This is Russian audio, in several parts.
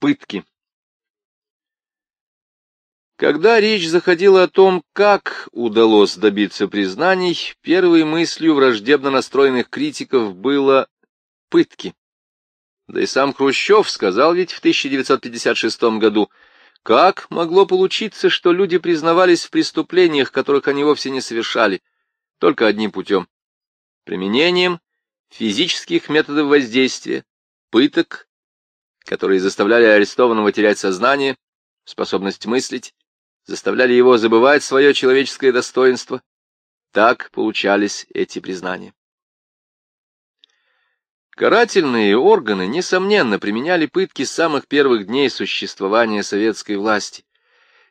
Пытки. Когда речь заходила о том, как удалось добиться признаний, первой мыслью враждебно настроенных критиков было пытки. Да и сам Хрущев сказал ведь в 1956 году, как могло получиться, что люди признавались в преступлениях, которых они вовсе не совершали, только одним путем — применением физических методов воздействия, пыток, которые заставляли арестованного терять сознание, способность мыслить, заставляли его забывать свое человеческое достоинство. Так получались эти признания. Карательные органы, несомненно, применяли пытки с самых первых дней существования советской власти.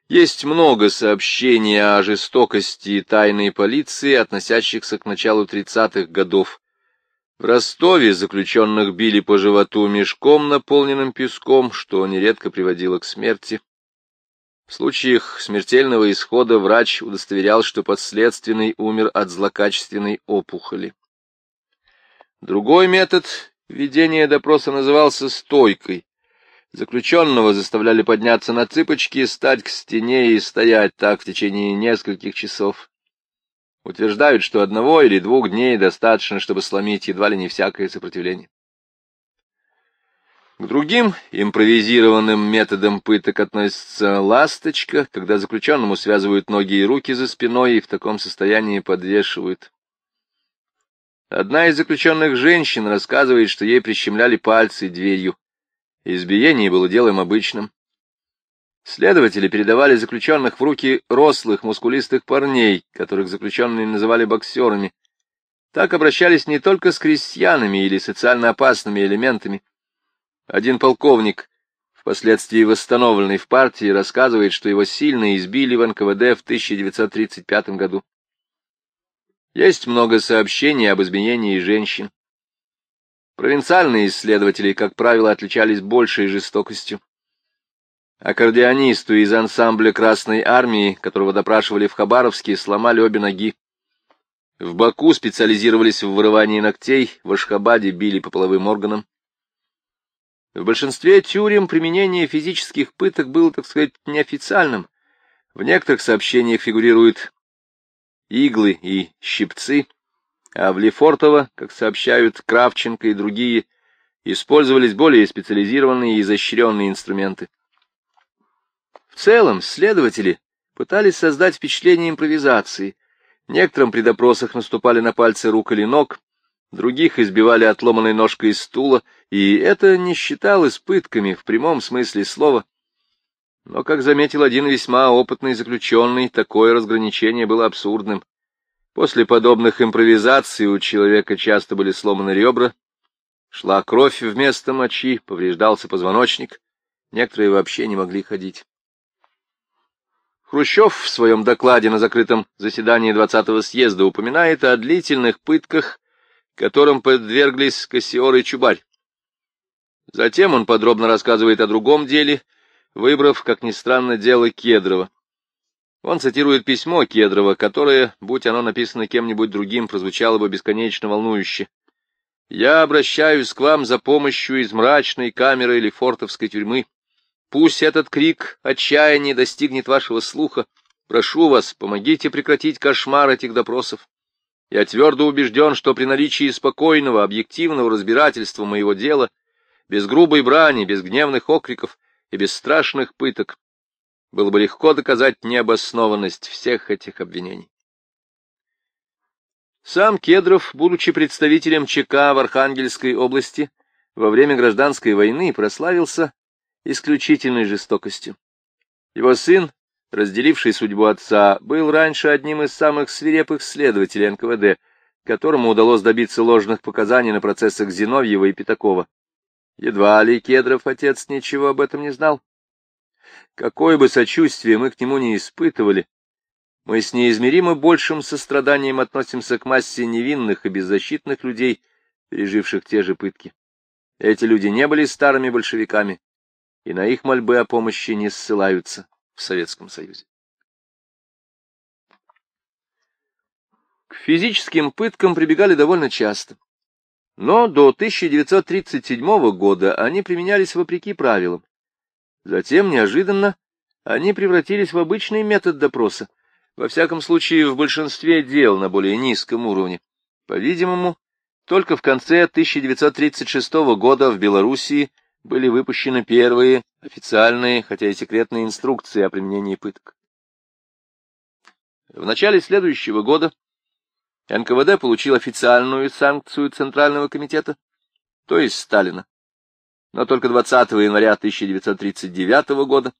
Есть много сообщений о жестокости тайной полиции, относящихся к началу 30-х годов. В Ростове заключенных били по животу мешком, наполненным песком, что нередко приводило к смерти. В случаях смертельного исхода врач удостоверял, что подследственный умер от злокачественной опухоли. Другой метод ведения допроса назывался стойкой. Заключенного заставляли подняться на цыпочки, стать к стене и стоять так в течение нескольких часов. Утверждают, что одного или двух дней достаточно, чтобы сломить едва ли не всякое сопротивление. К другим импровизированным методам пыток относится ласточка, когда заключенному связывают ноги и руки за спиной и в таком состоянии подвешивают. Одна из заключенных женщин рассказывает, что ей прищемляли пальцы дверью. Избиение было делом обычным. Следователи передавали заключенных в руки рослых, мускулистых парней, которых заключенные называли боксерами. Так обращались не только с крестьянами или социально опасными элементами. Один полковник, впоследствии восстановленный в партии, рассказывает, что его сильно избили в НКВД в 1935 году. Есть много сообщений об изменении женщин. Провинциальные исследователи, как правило, отличались большей жестокостью. Аккордеонисту из ансамбля Красной Армии, которого допрашивали в Хабаровске, сломали обе ноги. В Баку специализировались в вырывании ногтей, в Ашхабаде били по половым органам. В большинстве тюрем применение физических пыток было, так сказать, неофициальным. В некоторых сообщениях фигурирует иглы и щипцы, а в Лефортово, как сообщают Кравченко и другие, использовались более специализированные и изощренные инструменты. Целом, следователи пытались создать впечатление импровизации. Некоторым при допросах наступали на пальцы рук или ног, других избивали отломанной ножкой из стула, и это не считалось пытками в прямом смысле слова — но, как заметил один весьма опытный заключенный, такое разграничение было абсурдным. После подобных импровизаций у человека часто были сломаны ребра, шла кровь вместо мочи, повреждался позвоночник, некоторые вообще не могли ходить. Хрущев в своем докладе на закрытом заседании 20-го съезда упоминает о длительных пытках, которым подверглись Кассиор и Чубарь. Затем он подробно рассказывает о другом деле — выбрав, как ни странно, дело Кедрова. Он цитирует письмо Кедрова, которое, будь оно написано кем-нибудь другим, прозвучало бы бесконечно волнующе. «Я обращаюсь к вам за помощью из мрачной камеры или фортовской тюрьмы. Пусть этот крик отчаяния достигнет вашего слуха. Прошу вас, помогите прекратить кошмар этих допросов. Я твердо убежден, что при наличии спокойного, объективного разбирательства моего дела, без грубой брани, без гневных окриков, и без страшных пыток было бы легко доказать необоснованность всех этих обвинений. Сам Кедров, будучи представителем ЧК в Архангельской области, во время гражданской войны прославился исключительной жестокостью. Его сын, разделивший судьбу отца, был раньше одним из самых свирепых следователей НКВД, которому удалось добиться ложных показаний на процессах Зиновьева и Пятакова. Едва ли Кедров отец ничего об этом не знал. Какое бы сочувствие мы к нему не испытывали, мы с неизмеримо большим состраданием относимся к массе невинных и беззащитных людей, переживших те же пытки. Эти люди не были старыми большевиками, и на их мольбы о помощи не ссылаются в Советском Союзе. К физическим пыткам прибегали довольно часто. Но до 1937 года они применялись вопреки правилам. Затем, неожиданно, они превратились в обычный метод допроса, во всяком случае, в большинстве дел на более низком уровне. По-видимому, только в конце 1936 года в Белоруссии были выпущены первые официальные, хотя и секретные инструкции о применении пыток. В начале следующего года НКВД получил официальную санкцию Центрального комитета, то есть Сталина. Но только 20 января 1939 года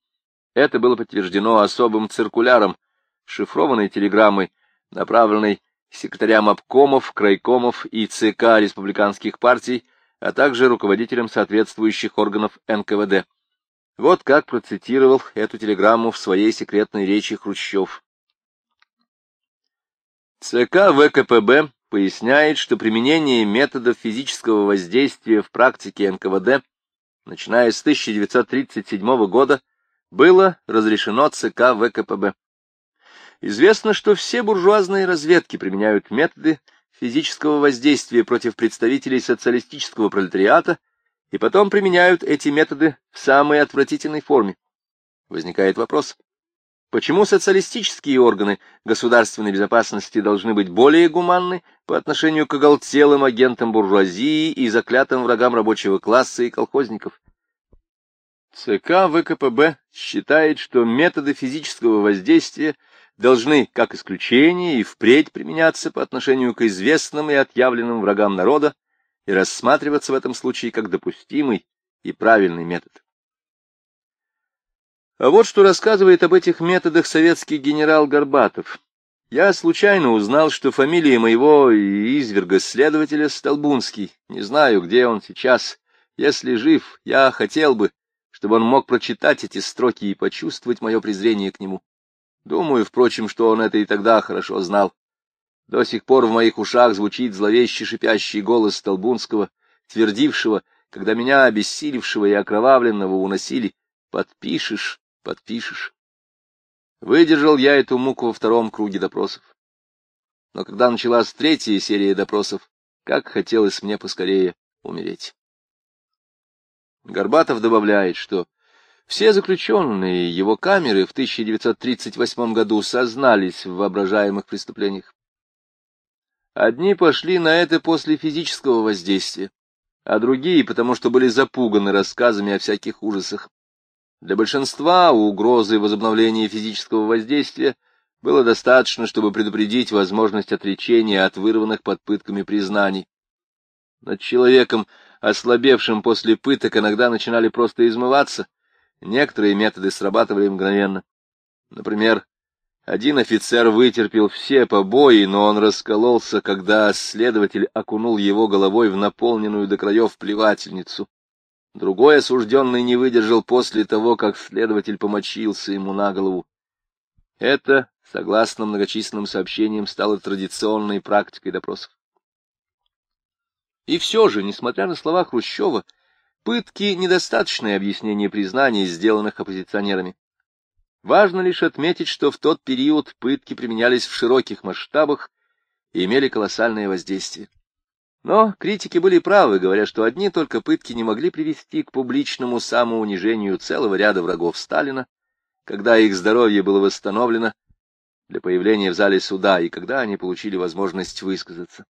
это было подтверждено особым циркуляром, шифрованной телеграммой, направленной секретарям обкомов, крайкомов и ЦК республиканских партий, а также руководителям соответствующих органов НКВД. Вот как процитировал эту телеграмму в своей секретной речи Хрущев. ЦК ВКПБ поясняет, что применение методов физического воздействия в практике НКВД, начиная с 1937 года, было разрешено ЦК ВКПБ. Известно, что все буржуазные разведки применяют методы физического воздействия против представителей социалистического пролетариата и потом применяют эти методы в самой отвратительной форме. Возникает вопрос, почему социалистические органы государственной безопасности должны быть более гуманны по отношению к оголтелым агентам буржуазии и заклятым врагам рабочего класса и колхозников? ЦК ВКПБ считает, что методы физического воздействия должны, как исключение, и впредь применяться по отношению к известным и отъявленным врагам народа и рассматриваться в этом случае как допустимый и правильный метод. А вот что рассказывает об этих методах советский генерал Горбатов. Я случайно узнал, что фамилия моего изверга-следователя Столбунский. Не знаю, где он сейчас. Если жив, я хотел бы, чтобы он мог прочитать эти строки и почувствовать мое презрение к нему. Думаю, впрочем, что он это и тогда хорошо знал. До сих пор в моих ушах звучит зловещий шипящий голос Столбунского, твердившего, когда меня, обессилевшего и окровавленного, уносили, «Подпишешь, подпишешь». Выдержал я эту муку во втором круге допросов. Но когда началась третья серия допросов, как хотелось мне поскорее умереть. Горбатов добавляет, что все заключенные его камеры в 1938 году сознались в воображаемых преступлениях. Одни пошли на это после физического воздействия, а другие потому, что были запуганы рассказами о всяких ужасах. Для большинства угрозы возобновления физического воздействия было достаточно, чтобы предупредить возможность отречения от вырванных под пытками признаний. Над человеком, ослабевшим после пыток, иногда начинали просто измываться. Некоторые методы срабатывали мгновенно. Например, один офицер вытерпел все побои, но он раскололся, когда следователь окунул его головой в наполненную до краев плевательницу. Другой осужденный не выдержал после того, как следователь помочился ему на голову. Это, согласно многочисленным сообщениям, стало традиционной практикой допросов. И все же, несмотря на слова Хрущева, пытки — недостаточное объяснение признаний, сделанных оппозиционерами. Важно лишь отметить, что в тот период пытки применялись в широких масштабах и имели колоссальное воздействие. Но критики были правы, говоря, что одни только пытки не могли привести к публичному самоунижению целого ряда врагов Сталина, когда их здоровье было восстановлено для появления в зале суда и когда они получили возможность высказаться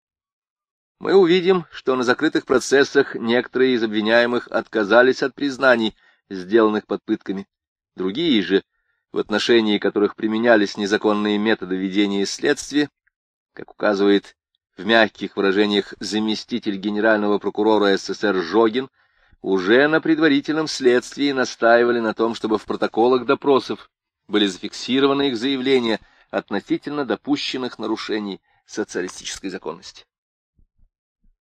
мы увидим, что на закрытых процессах некоторые из обвиняемых отказались от признаний, сделанных под пытками. Другие же, в отношении которых применялись незаконные методы ведения следствия, как указывает в мягких выражениях заместитель генерального прокурора СССР Жогин, уже на предварительном следствии настаивали на том, чтобы в протоколах допросов были зафиксированы их заявления относительно допущенных нарушений социалистической законности.